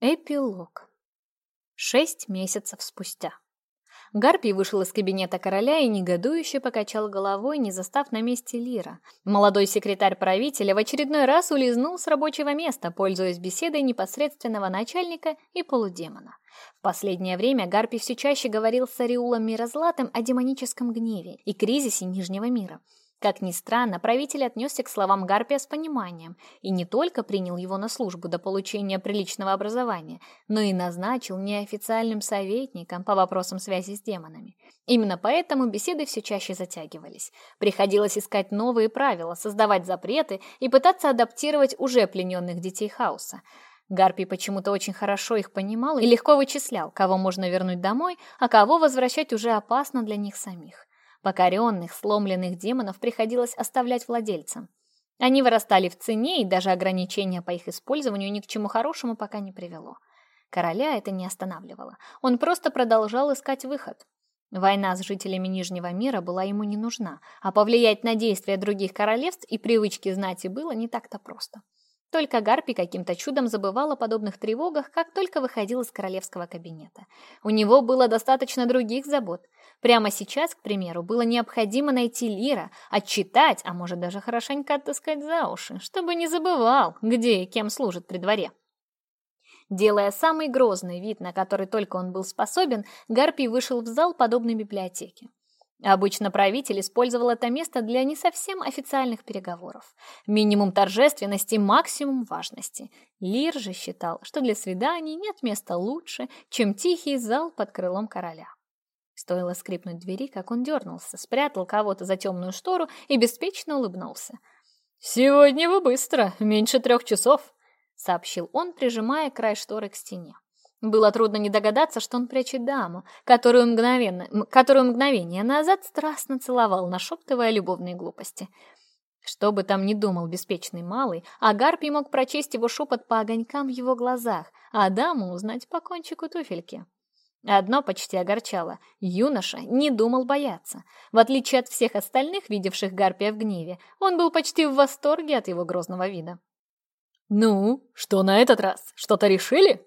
Эпилог. Шесть месяцев спустя. Гарпий вышел из кабинета короля и негодующе покачал головой, не застав на месте Лира. Молодой секретарь правителя в очередной раз улизнул с рабочего места, пользуясь беседой непосредственного начальника и полудемона. В последнее время Гарпий все чаще говорил с Ариулом Мирозлатым о демоническом гневе и кризисе Нижнего мира – Как ни странно, правитель отнесся к словам Гарпия с пониманием и не только принял его на службу до получения приличного образования, но и назначил неофициальным советником по вопросам связи с демонами. Именно поэтому беседы все чаще затягивались. Приходилось искать новые правила, создавать запреты и пытаться адаптировать уже плененных детей хаоса. Гарпий почему-то очень хорошо их понимал и легко вычислял, кого можно вернуть домой, а кого возвращать уже опасно для них самих покоренных, сломленных демонов приходилось оставлять владельцам. Они вырастали в цене, и даже ограничения по их использованию ни к чему хорошему пока не привело. Короля это не останавливало. Он просто продолжал искать выход. Война с жителями Нижнего мира была ему не нужна, а повлиять на действия других королевств и привычки знати было не так-то просто. Только Гарпи каким-то чудом забывал о подобных тревогах, как только выходил из королевского кабинета. У него было достаточно других забот. Прямо сейчас, к примеру, было необходимо найти Лира, отчитать, а может даже хорошенько отыскать за уши, чтобы не забывал, где и кем служит при дворе. Делая самый грозный вид, на который только он был способен, Гарпий вышел в зал подобной библиотеки. Обычно правитель использовал это место для не совсем официальных переговоров. Минимум торжественности, максимум важности. Лир же считал, что для свиданий нет места лучше, чем тихий зал под крылом короля. Стоило скрипнуть двери, как он дернулся, спрятал кого-то за темную штору и беспечно улыбнулся. «Сегодня вы быстро, меньше трех часов», — сообщил он, прижимая край шторы к стене. Было трудно не догадаться, что он прячет даму, которую мгновенно, которую мгновение назад страстно целовал, нашептывая любовные глупости. Что бы там ни думал беспечный малый, Агарпий мог прочесть его шепот по огонькам в его глазах, а даму узнать по кончику туфельки. Одно почти огорчало. Юноша не думал бояться. В отличие от всех остальных, видевших Гарпия в гневе, он был почти в восторге от его грозного вида. «Ну, что на этот раз? Что-то решили?»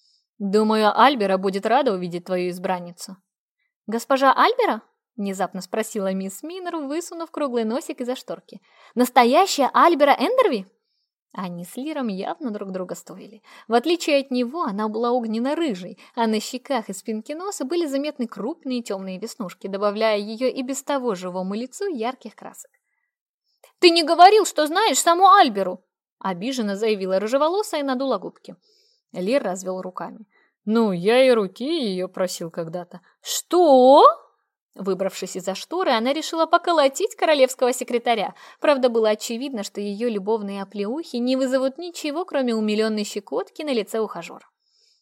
с дамой», — сообщил Гарпи после недолгого раздумия. «Думаю, Альбера будет рада увидеть твою избранницу». «Госпожа Альбера?» — внезапно спросила мисс Минер, высунув круглый носик из-за шторки. «Настоящая Альбера Эндерви?» Они с Лиром явно друг друга стоили. В отличие от него, она была огненно-рыжей, а на щеках и спинке носа были заметны крупные темные веснушки, добавляя ее и без того живому лицу Лир развел руками. «Ну, я и руки ее просил когда-то». «Что?» Выбравшись из-за шторы, она решила поколотить королевского секретаря. Правда, было очевидно, что ее любовные оплеухи не вызовут ничего, кроме умиленной щекотки на лице ухажера.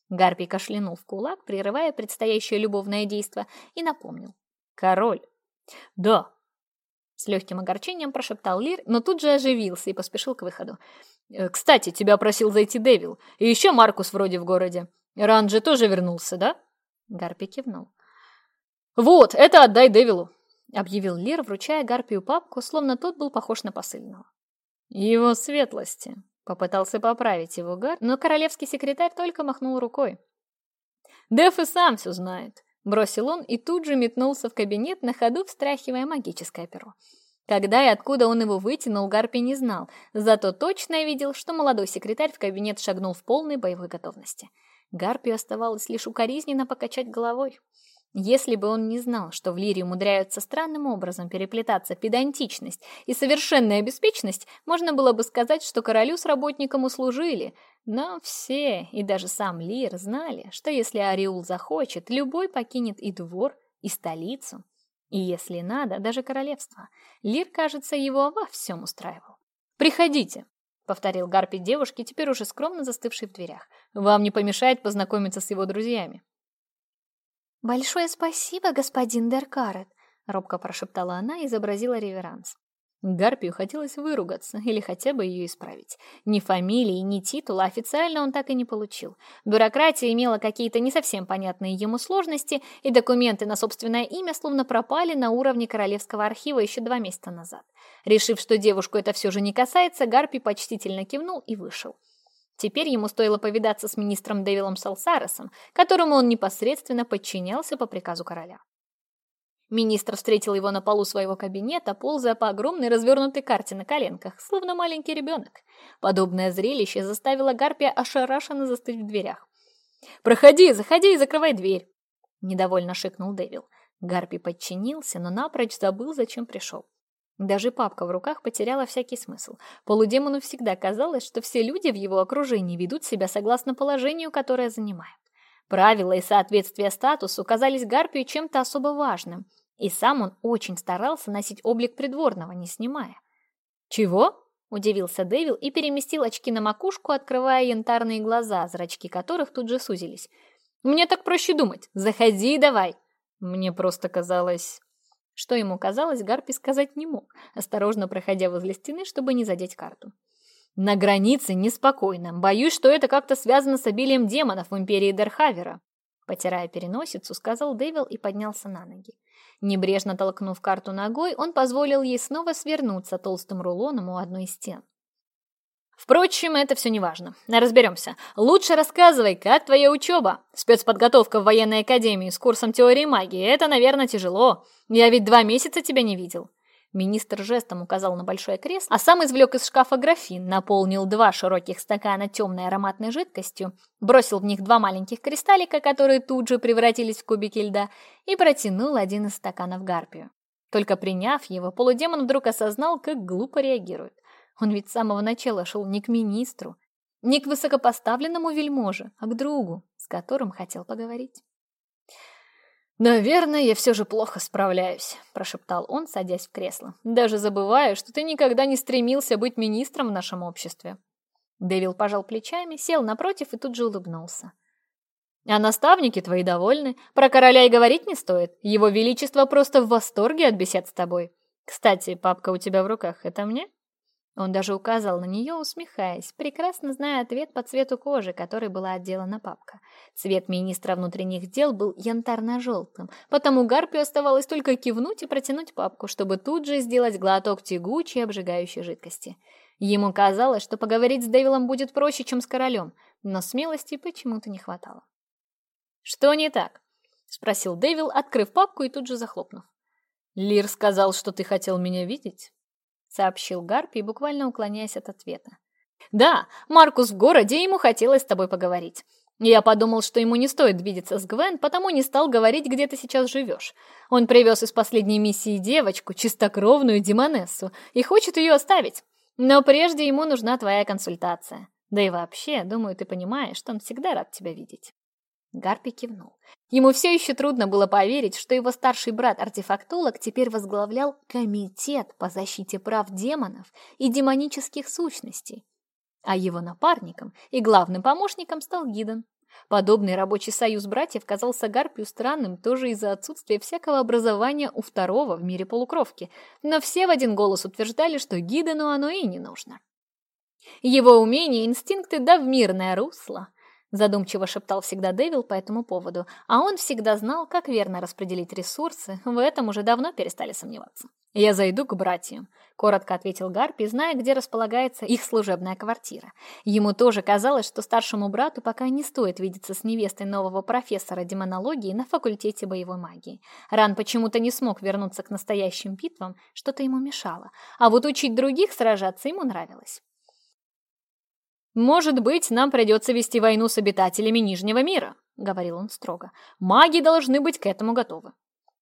Гарпий кашлянул в кулак, прерывая предстоящее любовное действо, и напомнил. «Король!» «Да!» С легким огорчением прошептал Лир, но тут же оживился и поспешил к выходу. «Э, «Кстати, тебя просил зайти Дэвил, и еще Маркус вроде в городе. Ранджи тоже вернулся, да?» Гарпий кивнул. «Вот, это отдай Девилу», — объявил Лир, вручая Гарпию папку, словно тот был похож на посыльного. «Его светлости», — попытался поправить его Гар, но королевский секретарь только махнул рукой. «Деф и сам все знает», — бросил он и тут же метнулся в кабинет, на ходу встряхивая магическое перо. Когда и откуда он его вытянул, Гарпи не знал, зато точно видел, что молодой секретарь в кабинет шагнул в полной боевой готовности. Гарпию оставалось лишь укоризненно покачать головой. Если бы он не знал, что в лире умудряются странным образом переплетаться педантичность и совершенная беспечность, можно было бы сказать, что королю с работником услужили. Но все, и даже сам Лир, знали, что если Ариул захочет, любой покинет и двор, и столицу. И если надо, даже королевство. Лир, кажется, его во всем устраивал. «Приходите», — повторил Гарпи девушке, теперь уже скромно застывшей в дверях. «Вам не помешает познакомиться с его друзьями». «Большое спасибо, господин Деркарет», — робко прошептала она и изобразила реверанс. Гарпию хотелось выругаться или хотя бы ее исправить. Ни фамилии, ни титула официально он так и не получил. Бюрократия имела какие-то не совсем понятные ему сложности, и документы на собственное имя словно пропали на уровне Королевского архива еще два месяца назад. Решив, что девушку это все же не касается, Гарпий почтительно кивнул и вышел. Теперь ему стоило повидаться с министром Дэвилом Салсаресом, которому он непосредственно подчинялся по приказу короля. Министр встретил его на полу своего кабинета, ползая по огромной развернутой карте на коленках, словно маленький ребенок. Подобное зрелище заставило Гарпия ошарашенно застыть в дверях. «Проходи, заходи и закрывай дверь!» – недовольно шикнул Дэвил. Гарпи подчинился, но напрочь забыл, зачем пришел. Даже папка в руках потеряла всякий смысл. Полудемону всегда казалось, что все люди в его окружении ведут себя согласно положению, которое занимают. Правила и соответствие статусу казались Гарпию чем-то особо важным – и сам он очень старался носить облик придворного, не снимая. «Чего?» — удивился Дэвил и переместил очки на макушку, открывая янтарные глаза, зрачки которых тут же сузились. «Мне так проще думать. Заходи давай!» Мне просто казалось... Что ему казалось, Гарпи сказать не мог, осторожно проходя возле стены, чтобы не задеть карту. «На границе неспокойно. Боюсь, что это как-то связано с обилием демонов в империи Дерхавера», потирая переносицу, сказал Дэвил и поднялся на ноги. Небрежно толкнув карту ногой, он позволил ей снова свернуться толстым рулоном у одной из стен. Впрочем, это все не важно. Разберемся. Лучше рассказывай, как твоя учеба? Спецподготовка в военной академии с курсом теории магии. Это, наверное, тяжело. Я ведь два месяца тебя не видел. Министр жестом указал на большой крест, а сам извлек из шкафа графин, наполнил два широких стакана темной ароматной жидкостью, бросил в них два маленьких кристаллика, которые тут же превратились в кубики льда, и протянул один из стаканов гарпию. Только приняв его, полудемон вдруг осознал, как глупо реагирует. Он ведь с самого начала шел не к министру, не к высокопоставленному вельможе, а к другу, с которым хотел поговорить. «Наверное, я все же плохо справляюсь», — прошептал он, садясь в кресло. «Даже забывая, что ты никогда не стремился быть министром в нашем обществе». Дэвил пожал плечами, сел напротив и тут же улыбнулся. «А наставники твои довольны. Про короля и говорить не стоит. Его величество просто в восторге от бесед с тобой. Кстати, папка у тебя в руках. Это мне?» Он даже указал на нее, усмехаясь, прекрасно зная ответ по цвету кожи, которой была отделана папка. Цвет министра внутренних дел был янтарно-желтым, потому Гарпию оставалось только кивнуть и протянуть папку, чтобы тут же сделать глоток тягучей обжигающей жидкости. Ему казалось, что поговорить с Дэвилом будет проще, чем с королем, но смелости почему-то не хватало. «Что не так?» — спросил Дэвил, открыв папку и тут же захлопнув. «Лир сказал, что сообщил Гарпи и буквально уклоняясь от ответа. «Да, Маркус в городе, ему хотелось с тобой поговорить. Я подумал, что ему не стоит видеться с Гвен, потому не стал говорить, где ты сейчас живешь. Он привез из последней миссии девочку, чистокровную Демонессу, и хочет ее оставить. Но прежде ему нужна твоя консультация. Да и вообще, думаю, ты понимаешь, что он всегда рад тебя видеть». Гарпи кивнул. Ему все еще трудно было поверить, что его старший брат-артефактолог теперь возглавлял комитет по защите прав демонов и демонических сущностей. А его напарником и главным помощником стал Гидон. Подобный рабочий союз братьев казался Гарпию странным тоже из-за отсутствия всякого образования у второго в мире полукровки, но все в один голос утверждали, что Гидону оно и не нужно. Его умения и инстинкты да в мирное русло – Задумчиво шептал всегда Дэвил по этому поводу, а он всегда знал, как верно распределить ресурсы, в этом уже давно перестали сомневаться. «Я зайду к братьям», — коротко ответил Гарпи, зная, где располагается их служебная квартира. Ему тоже казалось, что старшему брату пока не стоит видеться с невестой нового профессора демонологии на факультете боевой магии. Ран почему-то не смог вернуться к настоящим битвам, что-то ему мешало, а вот учить других сражаться ему нравилось. «Может быть, нам придется вести войну с обитателями Нижнего мира», — говорил он строго. «Маги должны быть к этому готовы».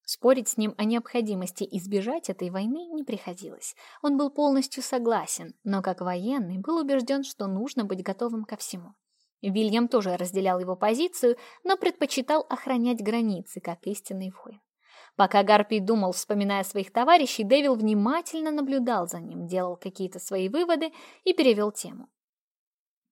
Спорить с ним о необходимости избежать этой войны не приходилось. Он был полностью согласен, но как военный был убежден, что нужно быть готовым ко всему. Вильям тоже разделял его позицию, но предпочитал охранять границы, как истинный воин. Пока Гарпий думал, вспоминая своих товарищей, Дэвил внимательно наблюдал за ним, делал какие-то свои выводы и перевел тему.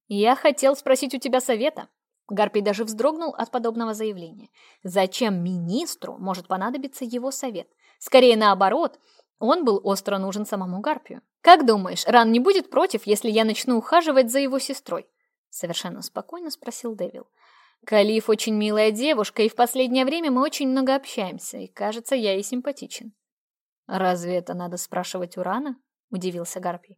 Я хотел спросить у тебя совета. Гарпий даже вздрогнул от подобного заявления. Зачем министру может понадобиться его совет? Скорее наоборот, он был остро нужен самому Гарпию. Как думаешь, Ран не будет против, если я начну ухаживать за его сестрой? Совершенно спокойно спросил Дэвил. Калиф очень милая девушка, и в последнее время мы очень много общаемся, и кажется, я ей симпатичен. Разве это надо спрашивать у Рана? Удивился Гарпий.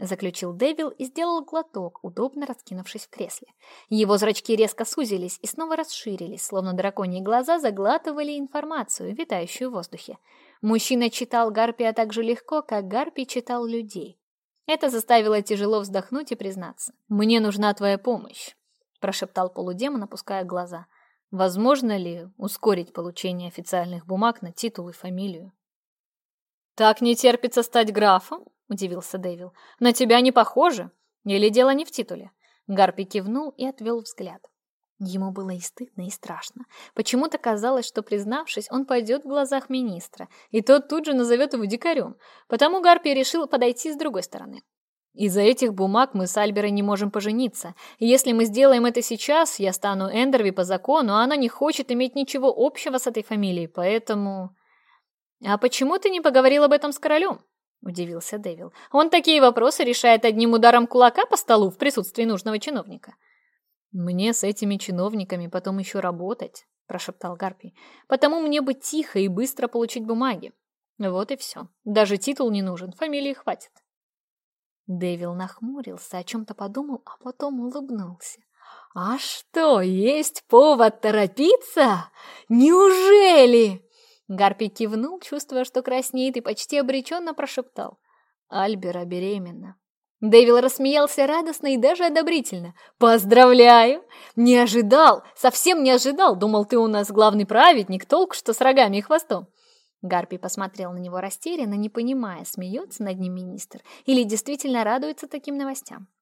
Заключил Дэвил и сделал глоток, удобно раскинувшись в кресле. Его зрачки резко сузились и снова расширились, словно драконьи глаза заглатывали информацию, витающую в воздухе. Мужчина читал Гарпия так же легко, как Гарпий читал людей. Это заставило тяжело вздохнуть и признаться. «Мне нужна твоя помощь», – прошептал полудемон, опуская глаза. «Возможно ли ускорить получение официальных бумаг на титул и фамилию?» «Так не терпится стать графом?» удивился Дэвил. «На тебя не похоже? Или дело не в титуле?» Гарпи кивнул и отвел взгляд. Ему было и стыдно, и страшно. Почему-то казалось, что, признавшись, он пойдет в глазах министра, и тот тут же назовет его дикарем. Потому Гарпи решил подойти с другой стороны. «Из-за этих бумаг мы с Альберой не можем пожениться. И если мы сделаем это сейчас, я стану Эндерви по закону, а она не хочет иметь ничего общего с этой фамилией, поэтому...» «А почему ты не поговорил об этом с королем?» Удивился Дэвил. «Он такие вопросы решает одним ударом кулака по столу в присутствии нужного чиновника». «Мне с этими чиновниками потом еще работать», – прошептал Гарпий. «Потому мне бы тихо и быстро получить бумаги. Вот и все. Даже титул не нужен, фамилии хватит». Дэвил нахмурился, о чем-то подумал, а потом улыбнулся. «А что, есть повод торопиться? Неужели?» Гарпий кивнул, чувствуя, что краснеет, и почти обреченно прошептал. «Альбера беременна». Дэвил рассмеялся радостно и даже одобрительно. «Поздравляю! Не ожидал! Совсем не ожидал! Думал, ты у нас главный праведник, толк что с рогами и хвостом!» Гарпий посмотрел на него растерянно, не понимая, смеется над ним министр или действительно радуется таким новостям. Понять его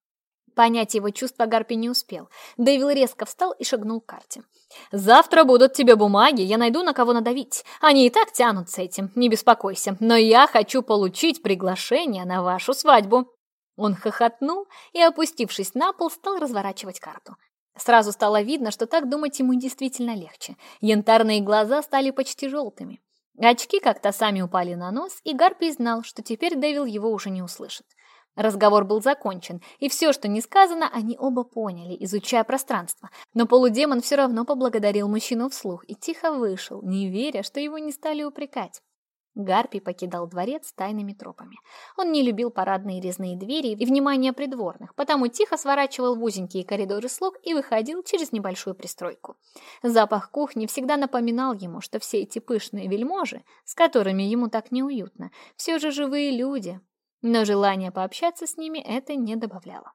чувства Гарпий не успел. Дэвил резко встал и шагнул к карте. «Завтра будут тебе бумаги, я найду на кого надавить. Они и так тянут с этим, не беспокойся. Но я хочу получить приглашение на вашу свадьбу». Он хохотнул и, опустившись на пол, стал разворачивать карту. Сразу стало видно, что так думать ему действительно легче. Янтарные глаза стали почти желтыми. Очки как-то сами упали на нос, и Гарпий знал, что теперь Дэвил его уже не услышит. Разговор был закончен, и все, что не сказано, они оба поняли, изучая пространство. Но полудемон все равно поблагодарил мужчину вслух и тихо вышел, не веря, что его не стали упрекать. Гарпий покидал дворец тайными тропами. Он не любил парадные резные двери и внимание придворных, потому тихо сворачивал в узенькие коридоры слуг и выходил через небольшую пристройку. Запах кухни всегда напоминал ему, что все эти пышные вельможи, с которыми ему так неуютно, все же живые люди, но желание пообщаться с ними это не добавляло.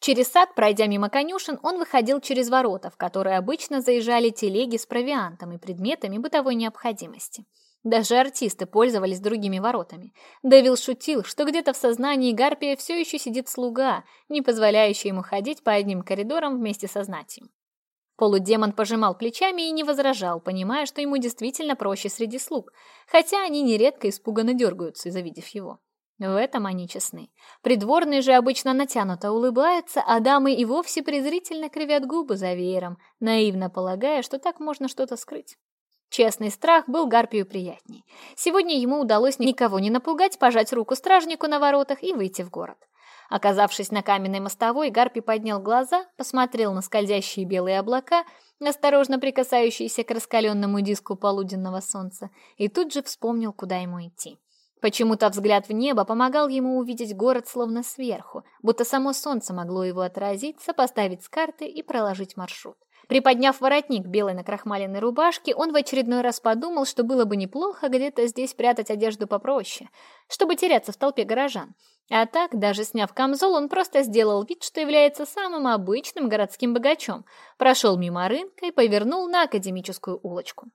Через сад, пройдя мимо конюшен, он выходил через ворота, в которые обычно заезжали телеги с провиантом и предметами бытовой необходимости. Даже артисты пользовались другими воротами. Дэвил шутил, что где-то в сознании Гарпия все еще сидит слуга, не позволяющий ему ходить по одним коридорам вместе со знатием. Полудемон пожимал плечами и не возражал, понимая, что ему действительно проще среди слуг, хотя они нередко испуганно дергаются, завидев его. В этом они честны. Придворные же обычно натянуто улыбаются, а дамы и вовсе презрительно кривят губы за веером, наивно полагая, что так можно что-то скрыть. Честный страх был Гарпию приятней. Сегодня ему удалось никого не напугать, пожать руку стражнику на воротах и выйти в город. Оказавшись на каменной мостовой, Гарпий поднял глаза, посмотрел на скользящие белые облака, осторожно прикасающиеся к раскаленному диску полуденного солнца, и тут же вспомнил, куда ему идти. Почему-то взгляд в небо помогал ему увидеть город словно сверху, будто само солнце могло его отразить, сопоставить с карты и проложить маршрут. Приподняв воротник белой накрахмаленной рубашки, он в очередной раз подумал, что было бы неплохо где-то здесь прятать одежду попроще, чтобы теряться в толпе горожан. А так, даже сняв камзол, он просто сделал вид, что является самым обычным городским богачом, прошел мимо рынка и повернул на академическую улочку.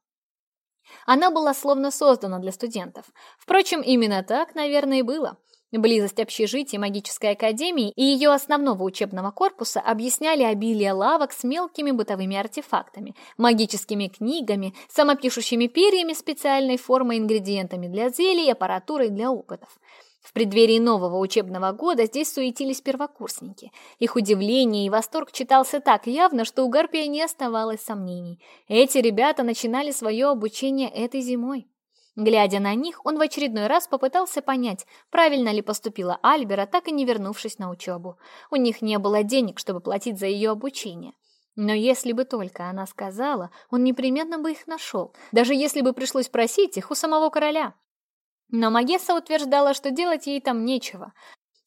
Она была словно создана для студентов. Впрочем, именно так, наверное, и было – близость общежития магической академии и ее основного учебного корпуса объясняли обилие лавок с мелкими бытовыми артефактами, магическими книгами, самопишущими перьями специальной формы ингредиентами для зелий, аппаратурой для опытов. В преддверии нового учебного года здесь суетились первокурсники. Их удивление и восторг читался так явно, что у Гарпия не оставалось сомнений. Эти ребята начинали свое обучение этой зимой. Глядя на них, он в очередной раз попытался понять, правильно ли поступила Альбера, так и не вернувшись на учебу. У них не было денег, чтобы платить за ее обучение. Но если бы только она сказала, он непременно бы их нашел, даже если бы пришлось просить их у самого короля. Но Магесса утверждала, что делать ей там нечего,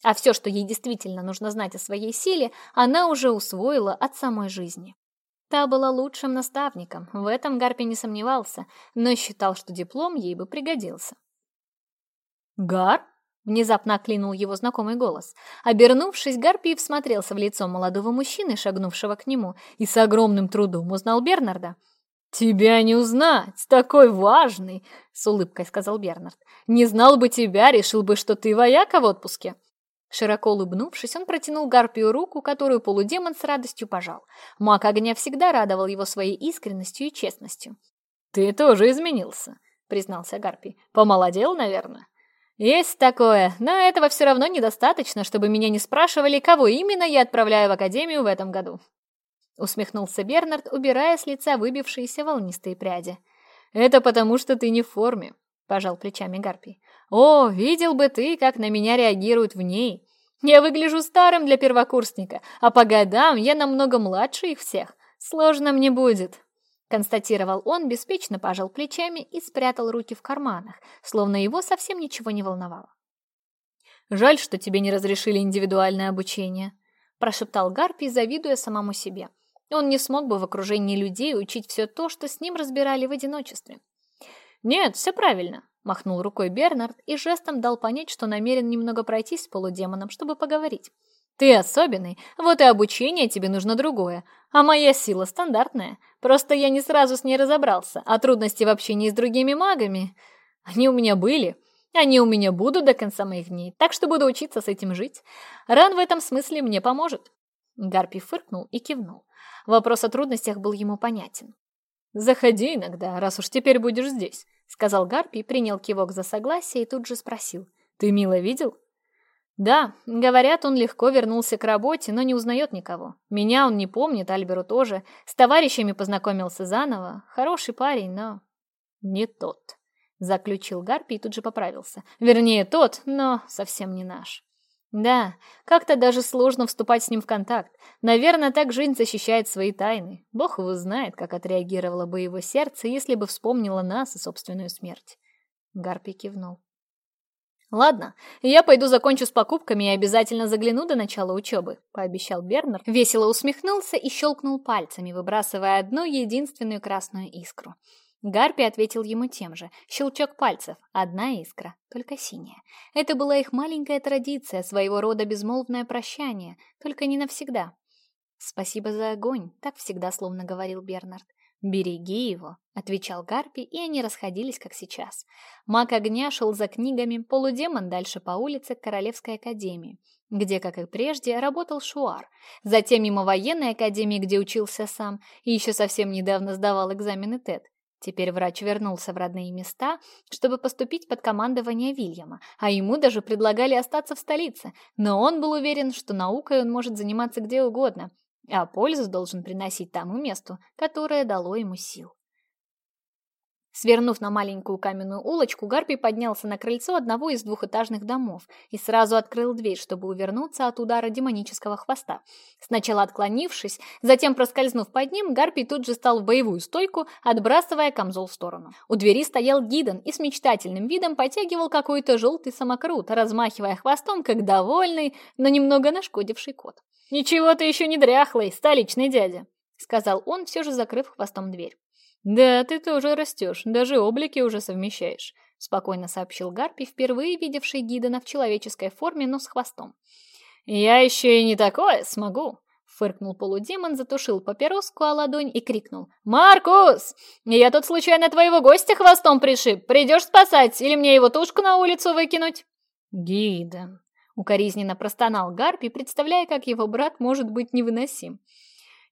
а все, что ей действительно нужно знать о своей силе, она уже усвоила от самой жизни. Та была лучшим наставником, в этом Гарпи не сомневался, но считал, что диплом ей бы пригодился. «Гар?» — внезапно оклинул его знакомый голос. Обернувшись, Гарпий всмотрелся в лицо молодого мужчины, шагнувшего к нему, и с огромным трудом узнал Бернарда. «Тебя не узнать, такой важный!» — с улыбкой сказал Бернард. «Не знал бы тебя, решил бы, что ты вояка в отпуске!» Широко улыбнувшись, он протянул Гарпию руку, которую полудемон с радостью пожал. Маг огня всегда радовал его своей искренностью и честностью. «Ты тоже изменился», — признался Гарпий. «Помолодел, наверное?» «Есть такое, но этого все равно недостаточно, чтобы меня не спрашивали, кого именно я отправляю в академию в этом году». Усмехнулся Бернард, убирая с лица выбившиеся волнистые пряди. «Это потому, что ты не в форме», — пожал плечами Гарпий. О, видел бы ты, как на меня реагируют в ней. Я выгляжу старым для первокурсника, а по годам я намного младше их всех. Сложно мне будет. Констатировал он, беспечно пожал плечами и спрятал руки в карманах, словно его совсем ничего не волновало. «Жаль, что тебе не разрешили индивидуальное обучение», прошептал Гарпий, завидуя самому себе. Он не смог бы в окружении «Нет, все правильно», — махнул рукой Бернард и жестом дал понять, что намерен немного пройтись с полудемоном, чтобы поговорить. «Ты особенный, вот и обучение тебе нужно другое. А моя сила стандартная. Просто я не сразу с ней разобрался, а трудности в общении с другими магами... Они у меня были». Они у меня будут до конца моих дней, так что буду учиться с этим жить. Ран в этом смысле мне поможет. Гарпи фыркнул и кивнул. Вопрос о трудностях был ему понятен. «Заходи иногда, раз уж теперь будешь здесь», — сказал Гарпий, принял кивок за согласие и тут же спросил. «Ты Мило видел?» «Да, говорят, он легко вернулся к работе, но не узнает никого. Меня он не помнит, Альберу тоже. С товарищами познакомился заново. Хороший парень, но...» «Не тот», — заключил Гарпий и тут же поправился. «Вернее, тот, но совсем не наш». Да, как-то даже сложно вступать с ним в контакт. Наверное, так жизнь защищает свои тайны. Бог его знает, как отреагировало бы его сердце, если бы вспомнило нас и собственную смерть. Гарпий кивнул. «Ладно, я пойду закончу с покупками и обязательно загляну до начала учебы», — пообещал Бернер. Весело усмехнулся и щелкнул пальцами, выбрасывая одну единственную красную искру. Гарпи ответил ему тем же. Щелчок пальцев. Одна искра, только синяя. Это была их маленькая традиция, своего рода безмолвное прощание, только не навсегда. «Спасибо за огонь», — так всегда словно говорил Бернард. «Береги его», — отвечал Гарпи, и они расходились, как сейчас. Маг огня шел за книгами, полудемон дальше по улице к Королевской академии, где, как и прежде, работал Шуар. Затем мимо военной академии, где учился сам, и еще совсем недавно сдавал экзамены ТЭТ. Теперь врач вернулся в родные места, чтобы поступить под командование Вильяма, а ему даже предлагали остаться в столице, но он был уверен, что наукой он может заниматься где угодно, а пользу должен приносить тому месту, которое дало ему сил. Свернув на маленькую каменную улочку, Гарпий поднялся на крыльцо одного из двухэтажных домов и сразу открыл дверь, чтобы увернуться от удара демонического хвоста. Сначала отклонившись, затем проскользнув под ним, Гарпий тут же стал в боевую стойку, отбрасывая камзол в сторону. У двери стоял Гидон и с мечтательным видом потягивал какой-то желтый самокрут, размахивая хвостом, как довольный, но немного нашкодивший кот. «Ничего ты еще не дряхлый, столичный дядя!» — сказал он, все же закрыв хвостом дверь. «Да, ты тоже растешь, даже облики уже совмещаешь», — спокойно сообщил Гарпи, впервые видевший Гидена в человеческой форме, но с хвостом. «Я еще и не такое смогу!» — фыркнул полудемон, затушил папироску о ладонь и крикнул. «Маркус! Я тут случайно твоего гостя хвостом пришиб! Придешь спасать или мне его тушку на улицу выкинуть?» «Гиден!» — укоризненно простонал Гарпи, представляя, как его брат может быть невыносим.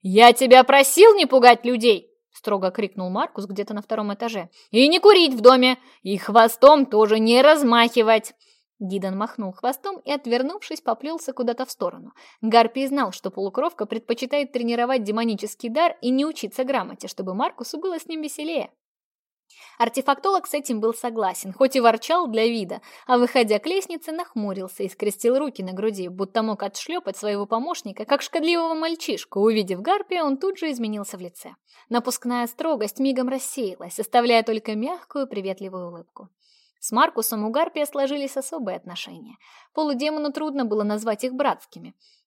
«Я тебя просил не пугать людей!» строго крикнул Маркус где-то на втором этаже. «И не курить в доме! И хвостом тоже не размахивать!» Гидон махнул хвостом и, отвернувшись, поплелся куда-то в сторону. Гарпий знал, что полукровка предпочитает тренировать демонический дар и не учиться грамоте, чтобы Маркусу было с ним веселее. Артефактолог с этим был согласен, хоть и ворчал для вида, а выходя к лестнице, нахмурился и скрестил руки на груди, будто мог отшлепать своего помощника, как шкодливого мальчишку. Увидев Гарпия, он тут же изменился в лице. Напускная строгость мигом рассеялась, оставляя только мягкую, приветливую улыбку. С Маркусом у Гарпия сложились особые отношения. Полудемону трудно было назвать их братскими. Та связь, которая образовалась у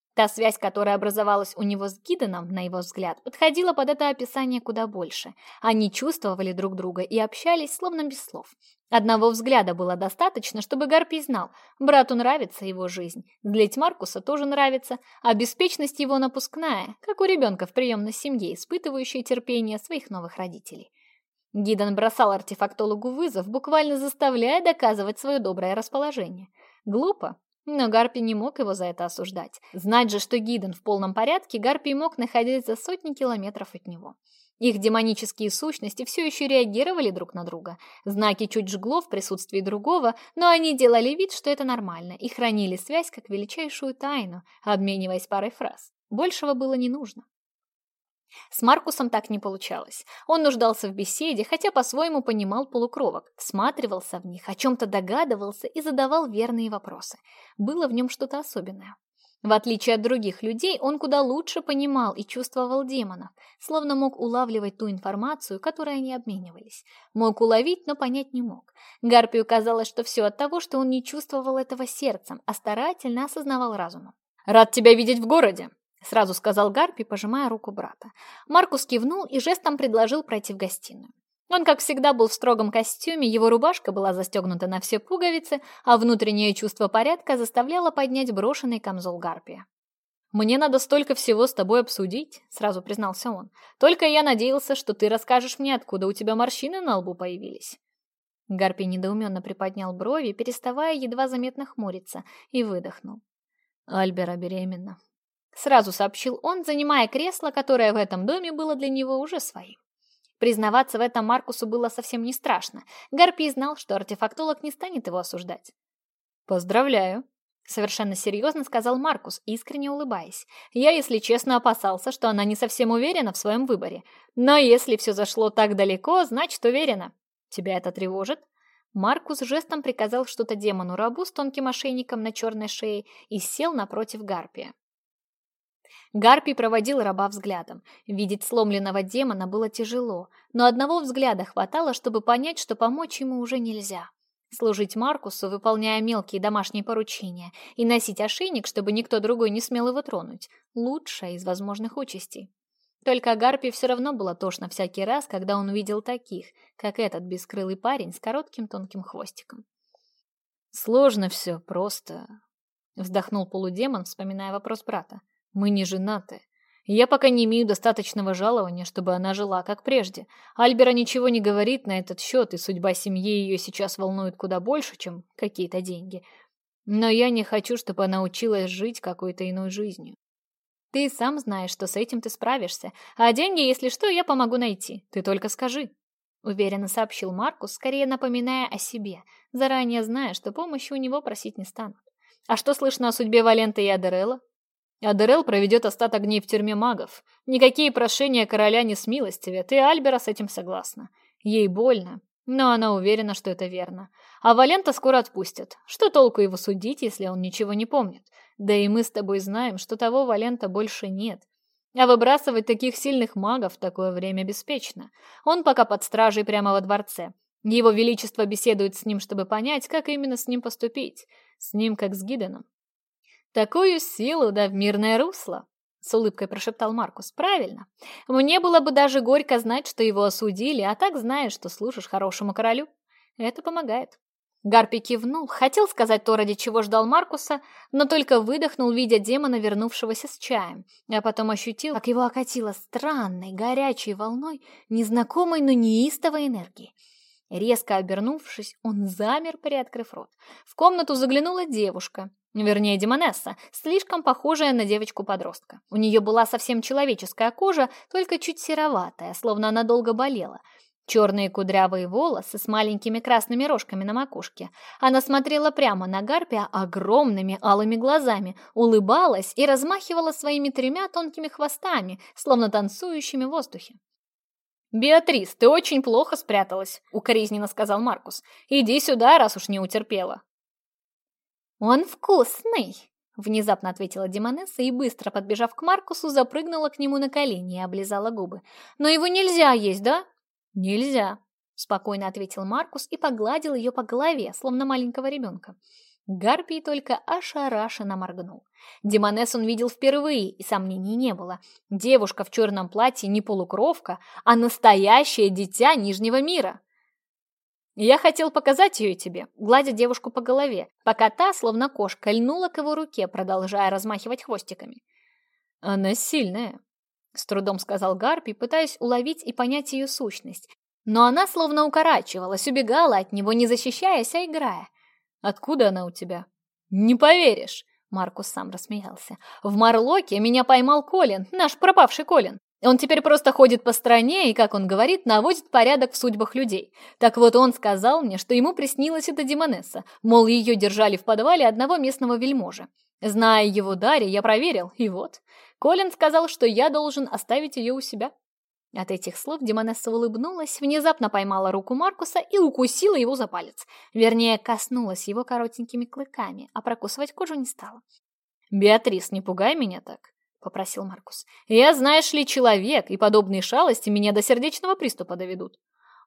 него с Гиденом, на его взгляд, подходила под это описание куда больше. Они чувствовали друг друга и общались, словно без слов. Одного взгляда было достаточно, чтобы Гарпий знал, брату нравится его жизнь, злить Маркуса тоже нравится, а беспечность его напускная, как у ребенка в приемной семье, испытывающей терпение своих новых родителей. Гидон бросал артефактологу вызов, буквально заставляя доказывать свое доброе расположение. Глупо, но Гарпи не мог его за это осуждать. Знать же, что Гидон в полном порядке, Гарпи мог находиться за сотни километров от него. Их демонические сущности все еще реагировали друг на друга. Знаки чуть жгло в присутствии другого, но они делали вид, что это нормально, и хранили связь как величайшую тайну, обмениваясь парой фраз. Большего было не нужно. С Маркусом так не получалось. Он нуждался в беседе, хотя по-своему понимал полукровок, всматривался в них, о чем-то догадывался и задавал верные вопросы. Было в нем что-то особенное. В отличие от других людей, он куда лучше понимал и чувствовал демонов, словно мог улавливать ту информацию, которой они обменивались. Мог уловить, но понять не мог. Гарпию казалось, что все от того, что он не чувствовал этого сердцем, а старательно осознавал разумом. «Рад тебя видеть в городе!» Сразу сказал Гарпи, пожимая руку брата. Маркус кивнул и жестом предложил пройти в гостиную. Он, как всегда, был в строгом костюме, его рубашка была застегнута на все пуговицы, а внутреннее чувство порядка заставляло поднять брошенный камзол Гарпия. «Мне надо столько всего с тобой обсудить», — сразу признался он. «Только я надеялся, что ты расскажешь мне, откуда у тебя морщины на лбу появились». Гарпий недоуменно приподнял брови, переставая едва заметно хмуриться, и выдохнул. «Альбера беременна. Сразу сообщил он, занимая кресло, которое в этом доме было для него уже своим. Признаваться в этом Маркусу было совсем не страшно. Гарпий знал, что артефактолог не станет его осуждать. «Поздравляю», — совершенно серьезно сказал Маркус, искренне улыбаясь. «Я, если честно, опасался, что она не совсем уверена в своем выборе. Но если все зашло так далеко, значит, уверена. Тебя это тревожит?» Маркус жестом приказал что-то демону-рабу с тонким ошейником на черной шее и сел напротив Гарпия. Гарпий проводил раба взглядом. Видеть сломленного демона было тяжело, но одного взгляда хватало, чтобы понять, что помочь ему уже нельзя. Служить Маркусу, выполняя мелкие домашние поручения, и носить ошейник, чтобы никто другой не смел его тронуть – лучшая из возможных участей. Только Гарпи все равно было тошно всякий раз, когда он видел таких, как этот бескрылый парень с коротким тонким хвостиком. «Сложно все, просто...» — вздохнул полудемон, вспоминая вопрос брата. Мы не женаты. Я пока не имею достаточного жалования, чтобы она жила, как прежде. Альбера ничего не говорит на этот счет, и судьба семьи ее сейчас волнует куда больше, чем какие-то деньги. Но я не хочу, чтобы она училась жить какой-то иной жизнью. Ты сам знаешь, что с этим ты справишься, а деньги, если что, я помогу найти. Ты только скажи. Уверенно сообщил Маркус, скорее напоминая о себе, заранее зная, что помощи у него просить не станут. А что слышно о судьбе Валенты и Адерелла? Адерел проведет остаток дней в тюрьме магов. Никакие прошения короля не смилостивят, и Альбера с этим согласна. Ей больно, но она уверена, что это верно. А Валента скоро отпустят. Что толку его судить, если он ничего не помнит? Да и мы с тобой знаем, что того Валента больше нет. А выбрасывать таких сильных магов в такое время беспечно. Он пока под стражей прямо во дворце. Его Величество Такую силу, да в мирное русло!» С улыбкой прошептал Маркус. «Правильно. Мне было бы даже горько знать, что его осудили, а так знаешь, что служишь хорошему королю. Это помогает». Гарпи кивнул, хотел сказать то, ради чего ждал Маркуса, но только выдохнул, видя демона, вернувшегося с чаем, а потом ощутил, как его окатило странной, горячей волной незнакомой, но неистовой энергии. Резко обернувшись, он замер, приоткрыв рот. В комнату заглянула девушка, Вернее, Демонесса, слишком похожая на девочку подростка. У нее была совсем человеческая кожа, только чуть сероватая, словно она долго болела. Черные кудрявые волосы с маленькими красными рожками на макушке. Она смотрела прямо на Гарпия огромными алыми глазами, улыбалась и размахивала своими тремя тонкими хвостами, словно танцующими в воздухе. «Беатрис, ты очень плохо спряталась», — укоризненно сказал Маркус. «Иди сюда, раз уж не утерпела». «Он вкусный», — внезапно ответила Демонесса и, быстро подбежав к Маркусу, запрыгнула к нему на колени и облизала губы. «Но его нельзя есть, да?» «Нельзя», — спокойно ответил Маркус и погладил ее по голове, словно маленького ребенка. Гарпий только ошарашенно моргнул. Демонесс он видел впервые, и сомнений не было. Девушка в черном платье не полукровка, а настоящее дитя Нижнего мира. Я хотел показать ее тебе, гладя девушку по голове, пока та, словно кошка, льнула к его руке, продолжая размахивать хвостиками. Она сильная, с трудом сказал Гарпи, пытаясь уловить и понять ее сущность. Но она словно укорачивалась, убегала от него, не защищаясь, а играя. «Откуда она у тебя?» «Не поверишь!» Маркус сам рассмеялся. «В Марлоке меня поймал Колин, наш пропавший Колин. Он теперь просто ходит по стране и, как он говорит, наводит порядок в судьбах людей. Так вот, он сказал мне, что ему приснилась эта Демонесса, мол, ее держали в подвале одного местного вельможа. Зная его Дарья, я проверил, и вот. Колин сказал, что я должен оставить ее у себя. От этих слов Демонесса улыбнулась, внезапно поймала руку Маркуса и укусила его за палец. Вернее, коснулась его коротенькими клыками, а прокусывать кожу не стала. «Беатрис, не пугай меня так попросил Маркус. «Я, знаешь ли, человек, и подобные шалости меня до сердечного приступа доведут».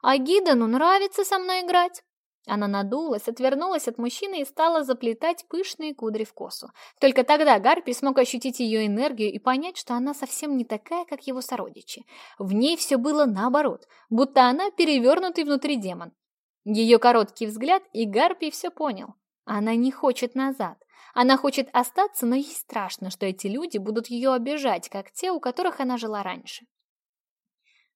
«А Гидену нравится со мной играть». Она надулась, отвернулась от мужчины и стала заплетать пышные кудри в косу. Только тогда Гарпи смог ощутить ее энергию и понять, что она совсем не такая, как его сородичи. В ней все было наоборот, будто она перевернутый внутри демон. Ее короткий взгляд, и Гарпи все понял. Она не хочет назад. Она хочет остаться, но ей страшно, что эти люди будут ее обижать, как те, у которых она жила раньше.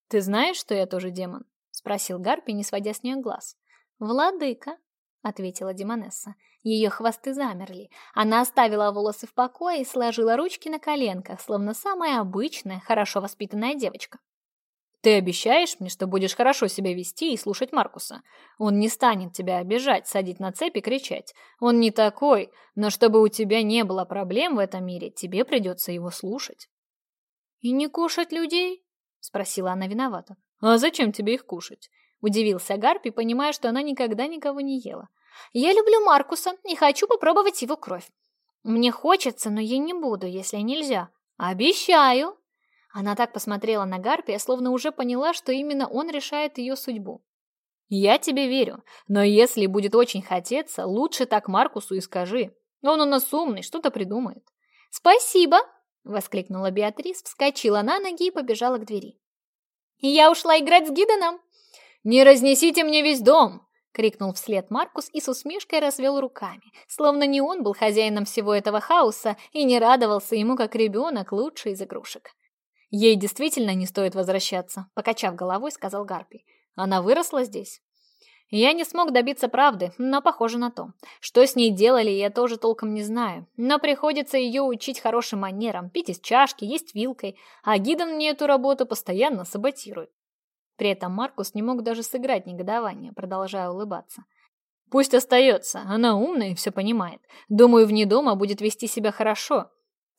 «Ты знаешь, что я тоже демон?» — спросил Гарпи, не сводя с нее глаз. «Владыка», — ответила Демонесса. Ее хвосты замерли. Она оставила волосы в покое и сложила ручки на коленках, словно самая обычная, хорошо воспитанная девочка. «Ты обещаешь мне, что будешь хорошо себя вести и слушать Маркуса? Он не станет тебя обижать, садить на цепь и кричать. Он не такой, но чтобы у тебя не было проблем в этом мире, тебе придется его слушать». «И не кушать людей?» — спросила она виновата. «А зачем тебе их кушать? Удивился Гарпи, понимая, что она никогда никого не ела. «Я люблю Маркуса и хочу попробовать его кровь. Мне хочется, но я не буду, если нельзя. Обещаю!» Она так посмотрела на Гарпия, словно уже поняла, что именно он решает ее судьбу. «Я тебе верю, но если будет очень хотеться, лучше так Маркусу и скажи. Он у нас умный, что-то придумает». «Спасибо!» — воскликнула Беатрис, вскочила на ноги и побежала к двери. «Я ушла играть с Гиденом!» «Не разнесите мне весь дом!» — крикнул вслед Маркус и с усмешкой развел руками, словно не он был хозяином всего этого хаоса и не радовался ему, как ребенок, лучший из игрушек. «Ей действительно не стоит возвращаться», — покачав головой, сказал Гарпий. «Она выросла здесь». Я не смог добиться правды, но похоже на то. Что с ней делали, я тоже толком не знаю. Но приходится ее учить хорошим манерам, пить из чашки, есть вилкой, а Гидон мне эту работу постоянно саботирует. При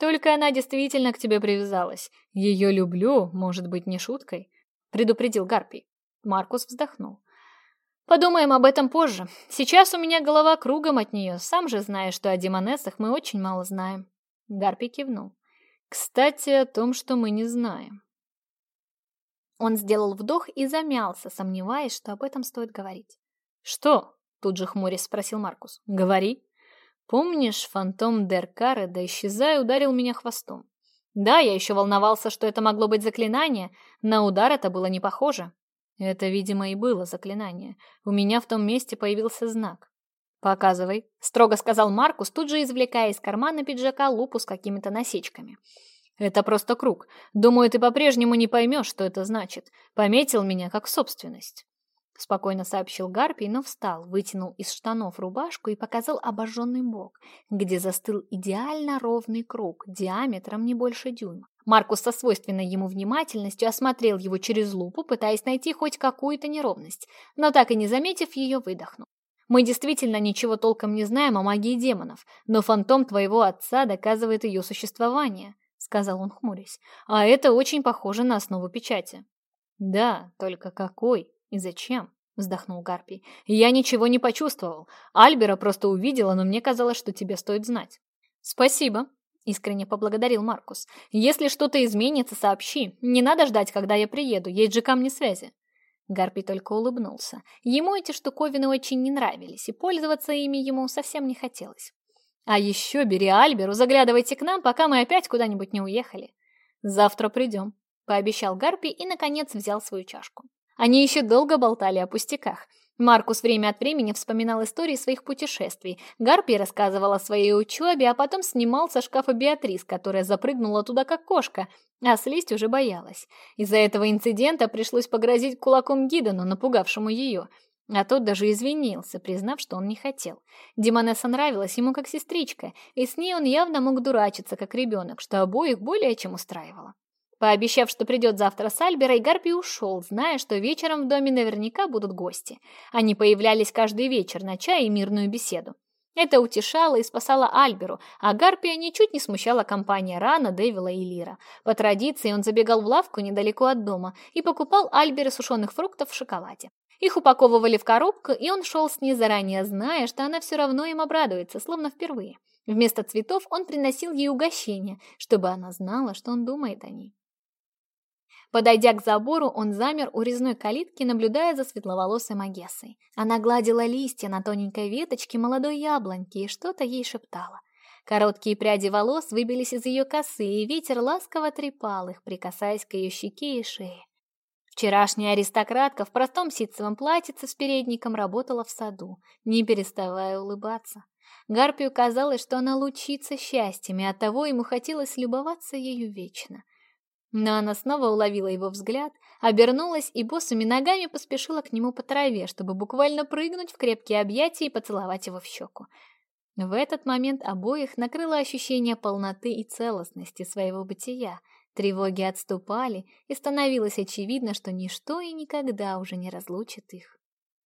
Только она действительно к тебе привязалась. Ее люблю, может быть, не шуткой», — предупредил Гарпий. Маркус вздохнул. «Подумаем об этом позже. Сейчас у меня голова кругом от нее. Сам же знаешь, что о демонессах мы очень мало знаем». Гарпий кивнул. «Кстати, о том, что мы не знаем». Он сделал вдох и замялся, сомневаясь, что об этом стоит говорить. «Что?» — тут же хмурясь спросил Маркус. «Говори». «Помнишь, фантом Деркары, да исчезая, ударил меня хвостом?» «Да, я еще волновался, что это могло быть заклинание. На удар это было не похоже». «Это, видимо, и было заклинание. У меня в том месте появился знак». «Показывай», — строго сказал Маркус, тут же извлекая из кармана пиджака лупу с какими-то насечками. «Это просто круг. Думаю, ты по-прежнему не поймешь, что это Спокойно сообщил Гарпий, но встал, вытянул из штанов рубашку и показал обожженный бок, где застыл идеально ровный круг диаметром не больше дюйма. Маркус со свойственной ему внимательностью осмотрел его через лупу, пытаясь найти хоть какую-то неровность, но так и не заметив ее, выдохнул. «Мы действительно ничего толком не знаем о магии демонов, но фантом твоего отца доказывает ее существование», — сказал он, хмурясь. «А это очень похоже на основу печати». «Да, только какой?» И «Зачем?» — вздохнул Гарпий. «Я ничего не почувствовал. Альбера просто увидела, но мне казалось, что тебе стоит знать». «Спасибо», — искренне поблагодарил Маркус. «Если что-то изменится, сообщи. Не надо ждать, когда я приеду. Есть же камни связи». Гарпий только улыбнулся. Ему эти штуковины очень не нравились, и пользоваться ими ему совсем не хотелось. «А еще бери Альберу, заглядывайте к нам, пока мы опять куда-нибудь не уехали». «Завтра придем», — пообещал Гарпий и, наконец, взял свою чашку. Они еще долго болтали о пустяках. Маркус время от времени вспоминал истории своих путешествий. Гарпий рассказывал о своей учебе, а потом снимал со шкафа Беатрис, которая запрыгнула туда как кошка, а слезть уже боялась. Из-за этого инцидента пришлось погрозить кулаком Гидану, напугавшему ее. А тот даже извинился, признав, что он не хотел. Димонесса нравилась ему как сестричка, и с ней он явно мог дурачиться, как ребенок, что обоих более чем устраивало. Пообещав, что придет завтра с Альберой, Гарпий ушел, зная, что вечером в доме наверняка будут гости. Они появлялись каждый вечер на чай и мирную беседу. Это утешало и спасало Альберу, а Гарпия ничуть не смущала компания Рана, Дэвила и Лира. По традиции он забегал в лавку недалеко от дома и покупал Альбере сушеных фруктов в шоколаде. Их упаковывали в коробку, и он шел с ней заранее, зная, что она все равно им обрадуется, словно впервые. Вместо цветов он приносил ей угощение, чтобы она знала, что он думает о ней. Подойдя к забору, он замер у резной калитки, наблюдая за светловолосой Магессой. Она гладила листья на тоненькой веточке молодой яблоньки и что-то ей шептала. Короткие пряди волос выбились из ее косы, и ветер ласково трепал их, прикасаясь к ее щеке и шее. Вчерашняя аристократка в простом ситцевом платьице с передником работала в саду, не переставая улыбаться. Гарпию казалось, что она лучится счастьем, и оттого ему хотелось любоваться ею вечно. Но она снова уловила его взгляд, обернулась и босыми ногами поспешила к нему по траве, чтобы буквально прыгнуть в крепкие объятия и поцеловать его в щеку. В этот момент обоих накрыло ощущение полноты и целостности своего бытия. Тревоги отступали, и становилось очевидно, что ничто и никогда уже не разлучит их.